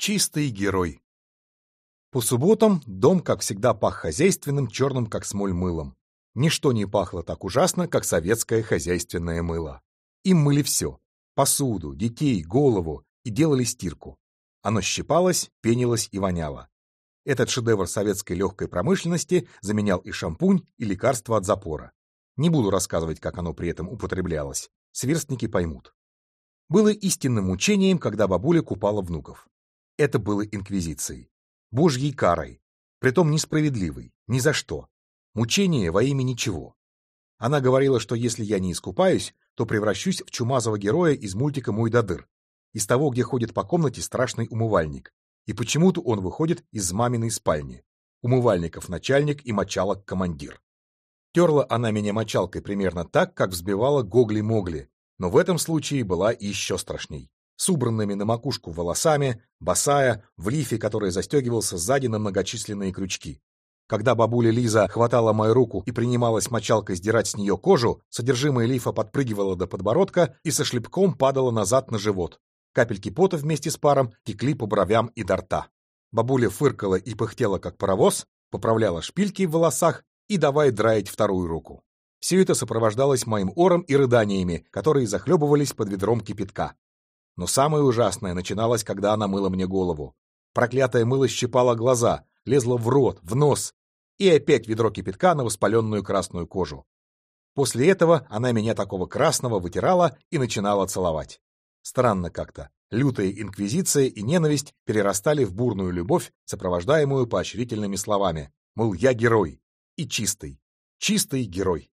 Чистый герой. По субботам дом, как всегда, пах хозяйственным, черным, как смоль, мылом. Ничто не пахло так ужасно, как советское хозяйственное мыло. Им мыли все — посуду, детей, голову — и делали стирку. Оно щипалось, пенилось и воняло. Этот шедевр советской легкой промышленности заменял и шампунь, и лекарство от запора. Не буду рассказывать, как оно при этом употреблялось. Сверстники поймут. Было истинным мучением, когда бабуля купала внуков. Это было инквизицией. Божьей карой. Притом несправедливой. Ни за что. Мучение во имя ничего. Она говорила, что если я не искупаюсь, то превращусь в чумазого героя из мультика «Мой додыр», из того, где ходит по комнате страшный умывальник. И почему-то он выходит из маминой спальни. Умывальников начальник и мочалок командир. Терла она меня мочалкой примерно так, как взбивала гогли-могли, но в этом случае была еще страшней с убранными на макушку волосами, босая, в лифе, который застегивался сзади на многочисленные крючки. Когда бабуля Лиза хватала мою руку и принималась мочалкой сдирать с нее кожу, содержимое лифа подпрыгивало до подбородка и со шлепком падало назад на живот. Капельки пота вместе с паром текли по бровям и до рта. Бабуля фыркала и пыхтела, как паровоз, поправляла шпильки в волосах и давай драить вторую руку. Все это сопровождалось моим ором и рыданиями, которые захлебывались под ведром кипятка. Но самое ужасное начиналось, когда она мыла мне голову. Проклятое мыло щипало глаза, лезло в рот, в нос, и опять ведро кипятка на воспаленную красную кожу. После этого она меня такого красного вытирала и начинала целовать. Странно как-то. Лютая инквизиция и ненависть перерастали в бурную любовь, сопровождаемую поощрительными словами. Мол, я герой. И чистый. Чистый герой.